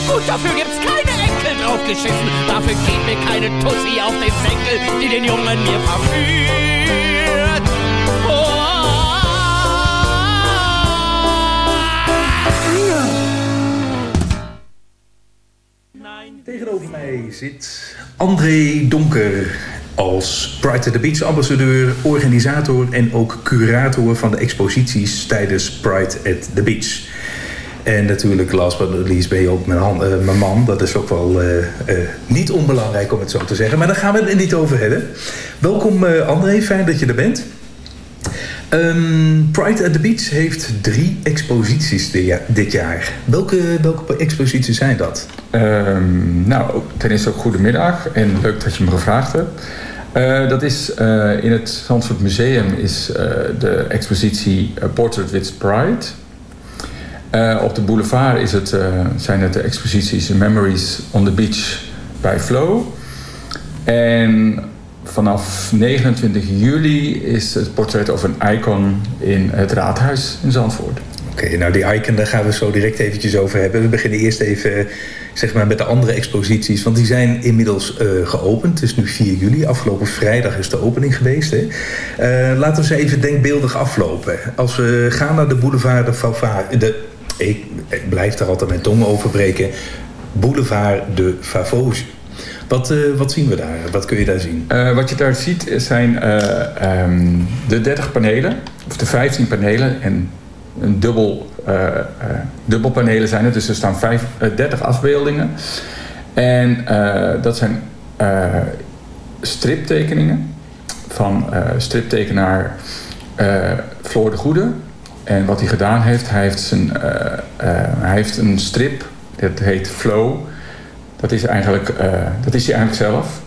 Gut, dafür gibt's keine Enkel draufgeschissen, dafür geht mir keine Tussi auf den Senkel, die den Jungen mir verführt. Mij zit André Donker als Pride at the Beach ambassadeur, organisator en ook curator van de exposities tijdens Pride at the Beach. En natuurlijk, last but not least, ben je ook mijn, eh, mijn man. Dat is ook wel eh, eh, niet onbelangrijk om het zo te zeggen. Maar daar gaan we het niet over hebben. Welkom André, fijn dat je er bent. Ehm, Pride at the Beach heeft drie exposities dit jaar. Welke, welke exposities zijn dat? Ehm, nou, ten eerste ook goedemiddag en leuk dat je me gevraagd hebt. Eh, dat is eh, in het Zandvoort Museum is eh, de expositie Portrait with Pride. Op de boulevard is het, zijn het de exposities Memories on the Beach bij Flow. En vanaf 29 juli is het portret of een icon in het Raadhuis in Zandvoort. Oké, nou die icon, daar gaan we zo direct eventjes over hebben. We beginnen eerst even zeg maar, met de andere exposities. Want die zijn inmiddels eh, geopend. Het is nu 4 juli. Afgelopen vrijdag is de opening geweest. Hè? Eh, laten we ze even denkbeeldig aflopen. Als we gaan naar de boulevard de Favage... De, ik, ik blijf daar altijd mijn tong over breken. Boulevard de Favose. Wat, eh, wat zien we daar? Wat kun je daar zien? Eh, wat je daar ziet zijn eh, ehm, de 30 panelen, of de 15 panelen en een dubbel, eh, dubbelpanelen zijn het. Dus er staan vijf, eh, 30 afbeeldingen. En dat zijn striptekeningen van striptekenaar Floor de Goede. En wat hij gedaan heeft, hij heeft, zijn, hij heeft een strip, dat heet Flow. Dat is, eigenlijk, eh, dat is hij eigenlijk zelf.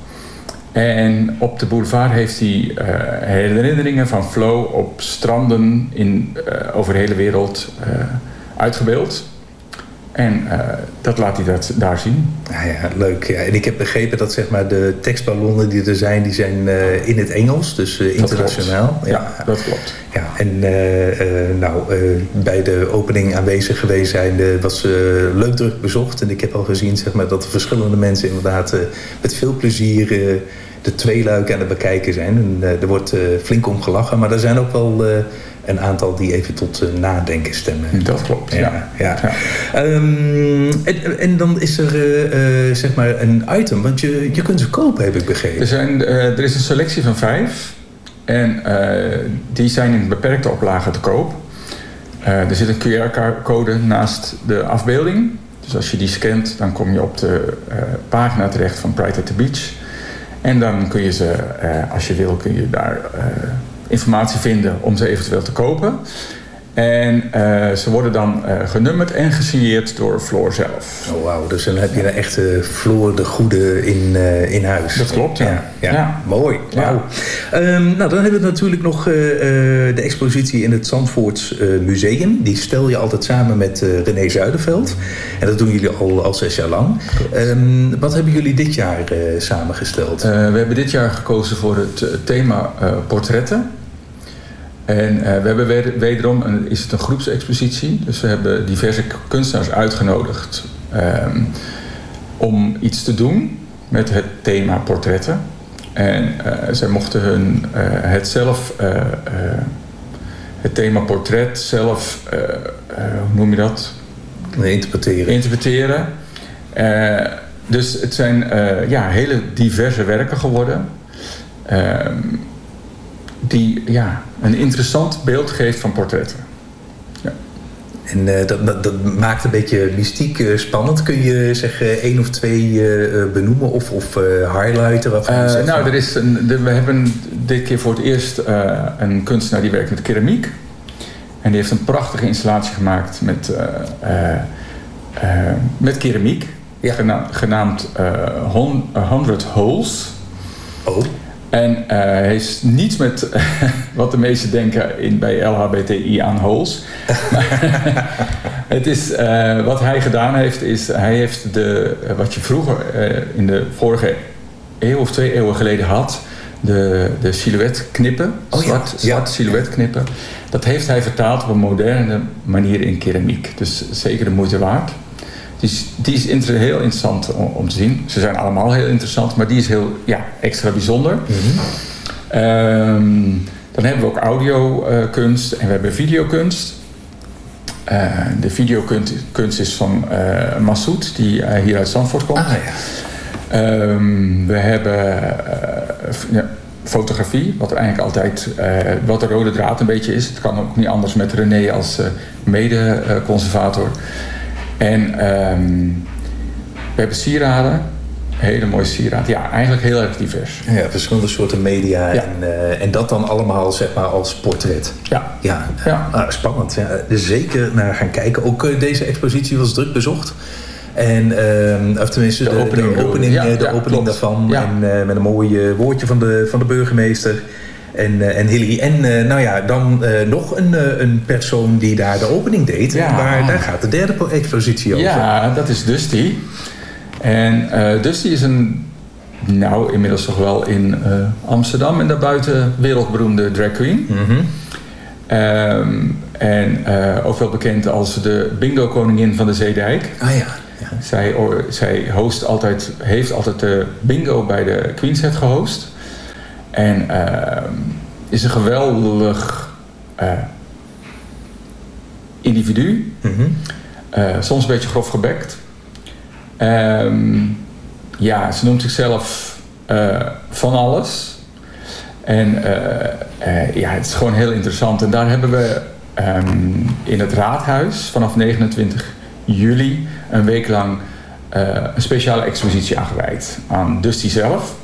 En op de boulevard heeft hij eh, herinneringen van Flow op stranden in, eh, over de hele wereld uitgebeeld. En eh, dat laat hij dat, daar zien. Ja, ja, leuk. Ja. En ik heb begrepen dat zeg maar, de tekstballonnen die er zijn, die zijn eh, in het Engels, dus eh, internationaal. Ja, dat klopt. Ja, en nou, bij de opening aanwezig geweest zijn was leuk druk bezocht. En ik heb al gezien zeg maar, dat er verschillende mensen inderdaad met veel plezier de twee luiken aan het bekijken zijn. En er wordt flink om gelachen, maar er zijn ook wel een aantal die even tot eh, nadenken stemmen. Dat klopt, ja. ja. Ehm, en, en dan is er eh, eh, zeg maar een item, want je, je kunt ze kopen, heb ik begrepen. Er, zijn, er is een selectie van vijf. En die zijn in beperkte oplagen te koop. Er zit een QR-code naast de afbeelding. Dus als je die scant, dan kom je op de pagina terecht van Pride at the Beach. En dan kun je ze, als je wil, kun je daar informatie vinden om ze eventueel te kopen. En eh, ze worden dan eh, genummerd en gesigneerd door Floor zelf. Oh, wauw. Dus dan heb je een echte Floor de Goede in, eh, in huis. Dat klopt, ja. Ja, Ja. mooi. Wauw. Ehm, nou, dan hebben we natuurlijk nog de expositie in het Zandvoorts Museum. Die stel je altijd samen met René Zuiderveld. En dat doen jullie al, al zes jaar lang. Ehm, wat hebben jullie dit jaar samengesteld? We hebben dit jaar gekozen voor het thema portretten. En eh, we hebben weder- wederom, een, is het een groepsexpositie. Dus we hebben diverse kunstenaars uitgenodigd ehm, om iets te doen met het thema portretten. En eh, zij mochten hun, eh, het zelf, het thema portret zelf, hoe noem je dat? Interpreteren. Interpreteren. Dus het zijn ja, hele diverse werken geworden. Ehm, die ja, een interessant beeld geeft van portretten. En eh, dat, dat, dat maakt een beetje mystiek eh, spannend. Kun je zeggen één of twee eh, eh, benoemen of, of eh, highlighten? Eh, zegt nou, van- er is een, de- we hebben dit keer voor het eerst eh, een kunstenaar die werkt met keramiek. En die heeft een prachtige installatie gemaakt met, eh, eh, eh, met keramiek. Gena- genaamd eh, hon- 100 Holes. Oh. En eh, hij is niets met [laughs] wat de meesten denken in, bij LHBTI aan holes. [laughs] het is, eh, wat hij gedaan heeft, is hij heeft de, wat je vroeger eh, in de vorige eeuw of twee eeuwen geleden had, de, de silhouet knippen, Oh ja, zwart, zwart silhouet knippen. Dat heeft hij vertaald op een moderne manier in keramiek. Dus zeker de moeite waard. Die is, die is inter- heel interessant om, om te zien. Ze zijn allemaal heel interessant, maar die is heel ja, extra bijzonder. Ehm, dan hebben we ook audiokunst en we hebben videokunst. Eh, de videokunst kunst is van eh Massoud, die eh, hier uit Zandvoort komt. Ehm, we hebben ja, fotografie, wat er eigenlijk altijd wat de rode draad een beetje is. Het kan ook niet anders met René als mede-conservator. En ehm, we hebben sieraden, hele mooie sieraden. Ja, eigenlijk heel erg divers. Ja, verschillende soorten media. En, eh, en dat dan allemaal zeg maar als portret. Ja. Ja, Ah, spannend. Ja. Er zeker naar gaan kijken. Ook eh, deze expositie was druk bezocht. En, ehm, of tenminste, de, de opening, opening, de ja, de ja, opening daarvan. En eh, met een mooi eh, woordje van de, van de burgemeester. En, eh, en Hilly. En eh, nou ja, dan eh, nog een, een persoon die daar de opening deed. Ja. Maar daar gaat de derde expositie over. Ja, dat is Dusty. En Dusty is een, nou inmiddels toch wel in Amsterdam en daarbuiten wereldberoemde drag queen. Ehm, en eh, ook wel bekend als de bingo koningin van de Zeedijk. Ah ja. Zij, or- zij host altijd, heeft altijd de bingo bij de Queenset gehost. En ehm, is een geweldig eh, individu. Eh, soms een beetje grof gebekt. Ehm, ja, ze noemt zichzelf eh, van alles. En ja, het is gewoon heel interessant. En daar hebben we ehm, in het raadhuis vanaf 29 juli een week lang een speciale expositie aangeweid aan Dusty zelf.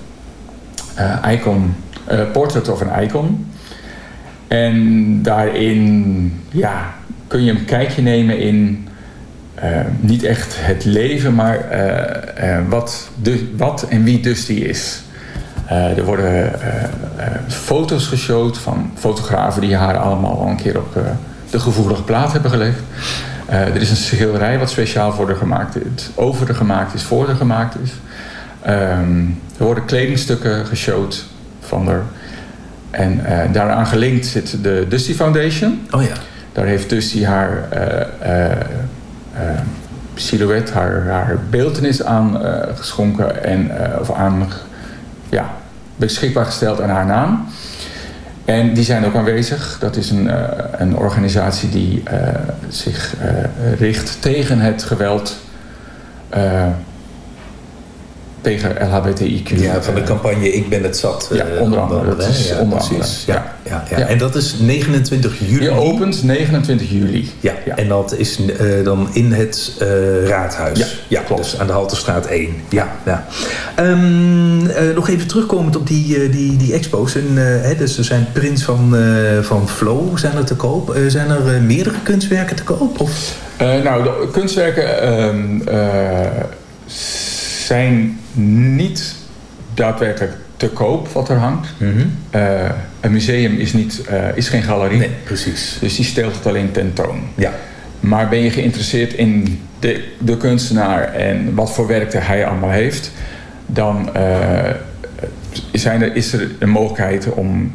Icon, Portrait of an Icon. En daarin ja, kun je een kijkje nemen in eh, niet echt het leven, maar eh, eh, wat, de, wat en wie Dusty is. Eh, er worden eh, eh, foto's geshowd van fotografen die haar allemaal al een keer op eh, de gevoelige plaat hebben gelegd. Eh, er is een schilderij wat speciaal voor haar gemaakt is, over haar gemaakt is, voor haar gemaakt is. Ehm, er worden kledingstukken geshowd van. En eh, daaraan gelinkt zit de Dusty Foundation. Oh ja. Daar heeft Dusty haar eh, eh, silhouet, haar, haar beeldenis aan geschonken en of aan ja, beschikbaar gesteld aan haar naam. En die zijn ook aanwezig. Dat is een, een organisatie die zich richt tegen het geweld tegen LHBTIQ. Ja, van de campagne Ik ben het zat. Ja, eh, onder andere. Dat is Ja, onder precies. andere. Ja, ja, ja. En dat is 29 juli. Je opent 29 juli. Ja, en dat is eh, dan in het eh, raadhuis. Ja, klopt. Dus aan de Halterstraat 1. Ja, ja. Ehm, eh, nog even terugkomend op die, eh, die, die expo's. En, eh, hè, dus er zijn prints van, eh, van Flow zijn er te koop. Eh, zijn er eh, meerdere kunstwerken te koop? Of? Eh, nou, de kunstwerken ehm, eh, zijn niet daadwerkelijk te koop wat er hangt. Eh, een museum is, niet, eh, is geen galerie. Nee, precies. Dus die stelt het alleen tentoon. Ja. Maar ben je geïnteresseerd in de, de kunstenaar en wat voor werk hij allemaal heeft, dan eh, zijn er, is er een mogelijkheid om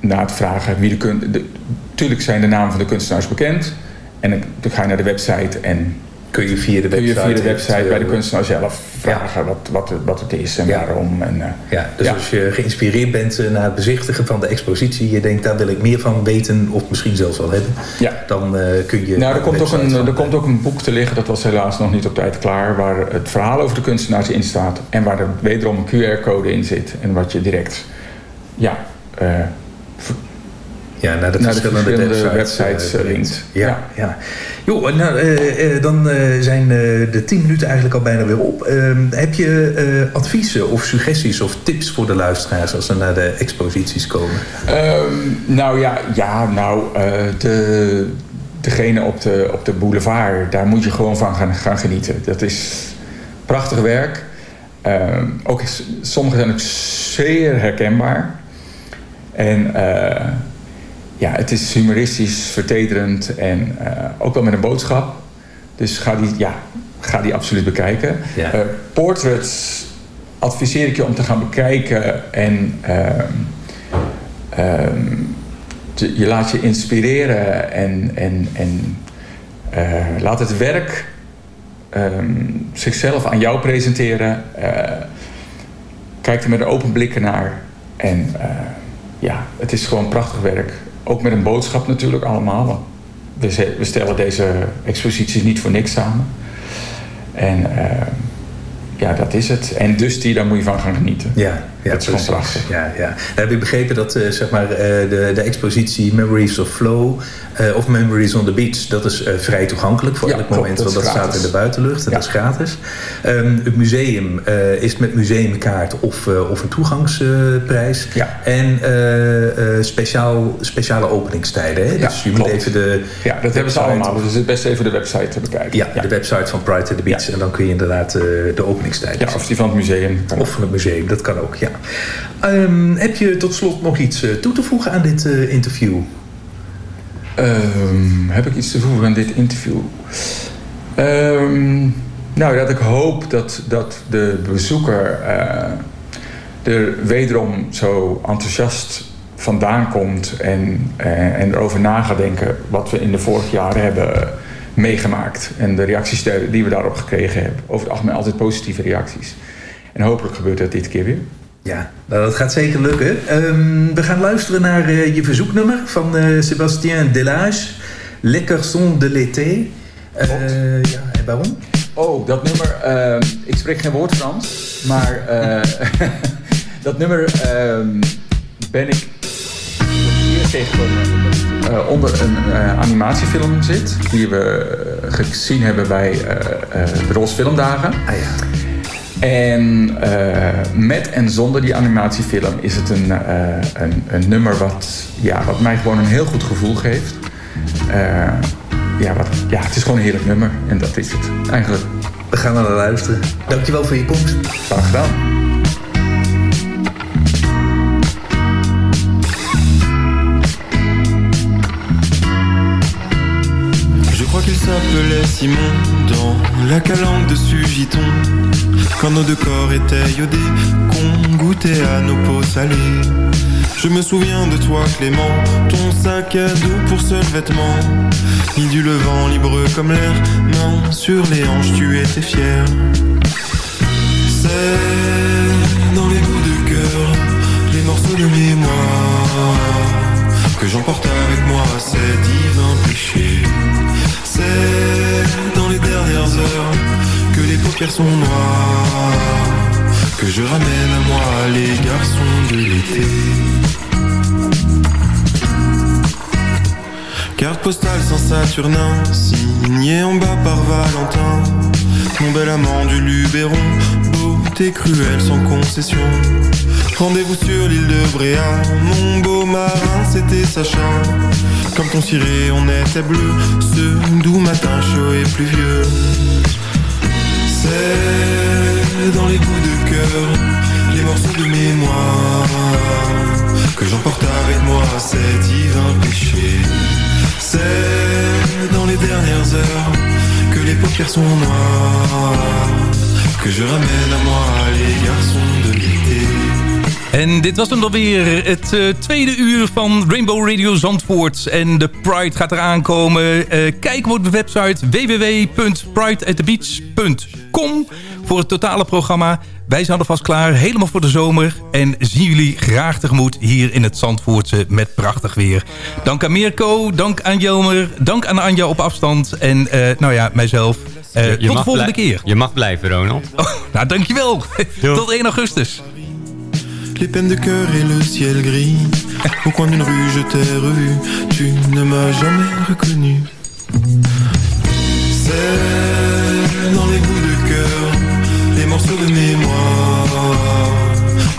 na te vragen wie de kunst. Tuurlijk zijn de namen van de kunstenaars bekend. En dan ga je naar de website en kun je via de website via de het, website bij de eh, kunstenaar zelf vragen wat, wat, het- wat het is en waarom. En, eh, Ja, dus als je geïnspireerd bent eh, na het bezichtigen van de expositie, je denkt daar wil ik meer van weten of misschien zelfs wel hebben, Ja. dan kun je. Nou, er naar komt, ook een, van- er komt ook een boek te liggen, dat was helaas nog niet op tijd klaar, waar het verhaal over de kunstenaars in staat en waar er wederom een QR-code in zit en wat je direct ja, ja, naar de naar de verschillende, verschillende websites, websites, eh, eh, linkt. Ja, ja. Jo, nou, eh, dan zijn de 10 minuten eigenlijk al bijna weer op. Ehm, heb je adviezen of suggesties of tips voor de luisteraars als ze naar de exposities komen? Ehm, nou ja, ja nou, de, degene op de, op de boulevard, daar moet je gewoon van gaan, gaan genieten. Dat is prachtig werk. Ehm, ook sommige zijn ook zeer herkenbaar. En ja, het is humoristisch, vertederend en eh, ook wel met een boodschap. Dus ga die, ja, ga die absoluut bekijken. Ja. Eh, portraits adviseer ik je om te gaan bekijken en ehm, ehm, te- je laat je inspireren en, en, en eh, laat het werk ehm, zichzelf aan jou presenteren. Kijk er met een open blik naar. En ja, het is gewoon prachtig werk. Ook met een boodschap natuurlijk allemaal. We stellen deze exposities niet voor niks samen. En eh, ja, dat is het. En dus die, daar moet je van gaan genieten. Ja, ja dat is gewoon precies. prachtig. Ja, ja. Dan heb ik begrepen dat eh, zeg maar, eh, de, de expositie Memories of Flow eh, of Memories on the Beach, dat is vrij toegankelijk voor Ja, elk moment, want dat staat in de buitenlucht en dat is gratis. Ehm, het museum is met museumkaart of, of een toegangsprijs. Ja. En speciaal, speciale openingstijden. Hè? Ja, dus je moet even de. Ja, dat hebben ze allemaal. Dus het best even de website te bekijken. Ja, de website van Pride to the Beach. En dan kun je inderdaad de openingstijden Ja, of die van het museum. Of van het museum, dat kan ook, ja. Ehm, heb je tot slot nog iets eh, toe te voegen aan dit eh, interview? Ehm, heb ik iets te voegen aan dit interview? Ehm, nou, dat ik hoop dat, dat de bezoeker eh, er wederom zo enthousiast vandaan komt en, eh, en erover na gaat denken wat we in de vorige jaren hebben meegemaakt. En de reacties die we daarop gekregen hebben. Over het algemeen altijd positieve reacties. En hopelijk gebeurt dat dit keer weer. Ja, nou, dat gaat zeker lukken. Ehm, we gaan luisteren naar eh, je verzoeknummer van eh Sébastien Delage. Le Garçon de l'été. Eh, ja, en waarom? Oh, dat nummer. ehm, ik spreek geen woord Frans, maar [laughs] dat nummer ehm, ben ik tegengekomen het eh, onder een animatiefilm zit. Die we gezien hebben bij de Roze Filmdagen. Ah ja. En eh, met en zonder die animatiefilm is het een, eh, een, een nummer wat, ja, wat mij gewoon een heel goed gevoel geeft. Eh, ja, wat, ja, het is gewoon een heerlijk nummer en dat is het eigenlijk. We gaan naar luisteren. Dankjewel voor je komst. Graag gedaan. S'appelait Simon dans la calanque de Sugiton. Quand nos deux corps étaient iodés, qu'on goûtait à nos peaux salées. Je me souviens de toi Clément, ton sac à dos pour seul vêtement. Ni du levant libre comme l'air, main sur les hanches, tu étais fier. C'est dans les bouts de cœur, les morceaux de mémoire paupières sont noires que je ramène à moi les garçons de l'été. Carte postale sans Saturnin, signée en bas par Valentin. Mon bel amant du Luberon, beauté cruelle sans concession. Rendez-vous sur l'île de Bréa, mon beau marin, c'était Sacha. Comme ton ciré, on était bleu, ce doux matin chaud et pluvieux. C'est dans les bouts de cœur, les morceaux de mémoire, que j'emporte avec moi ces divins péchés. C'est dans les dernières heures que les paupières sont noires, que je ramène à moi les garçons de l'été. En dit was hem dan weer, het eh, tweede uur van Rainbow Radio Zandvoort. En de Pride gaat eraan komen. Eh, kijk op de website www.prideatthebeach.com voor het totale programma. Wij zijn alvast klaar, helemaal voor de zomer. En zien jullie graag tegemoet hier in het Zandvoortse met prachtig weer. Dank aan Mirko, dank aan Jelmer, dank aan Anja op afstand. En eh, nou ja, mijzelf. Eh, Je- je tot de volgende keer. Je mag blijven, Ronald. Oh, nou, dankjewel. Tot 1 augustus. Les peines de cœur et le ciel gris. Au coin d'une rue, je t'ai revu. Tu ne m'as jamais reconnu. C'est de mémoire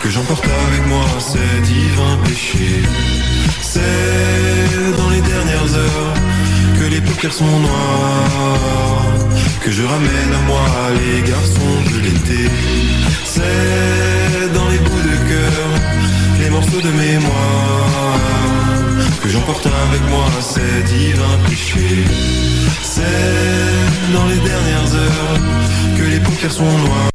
que j'emporte avec moi ces divins péchés. C'est dans les dernières heures que les paupières sont noires, que je ramène à moi les garçons de l'été. C'est dans les bouts de cœur, les morceaux de mémoire, que j'emporte avec moi ces divins péchés. C'est dans les dernières heures que les paupières sont noires.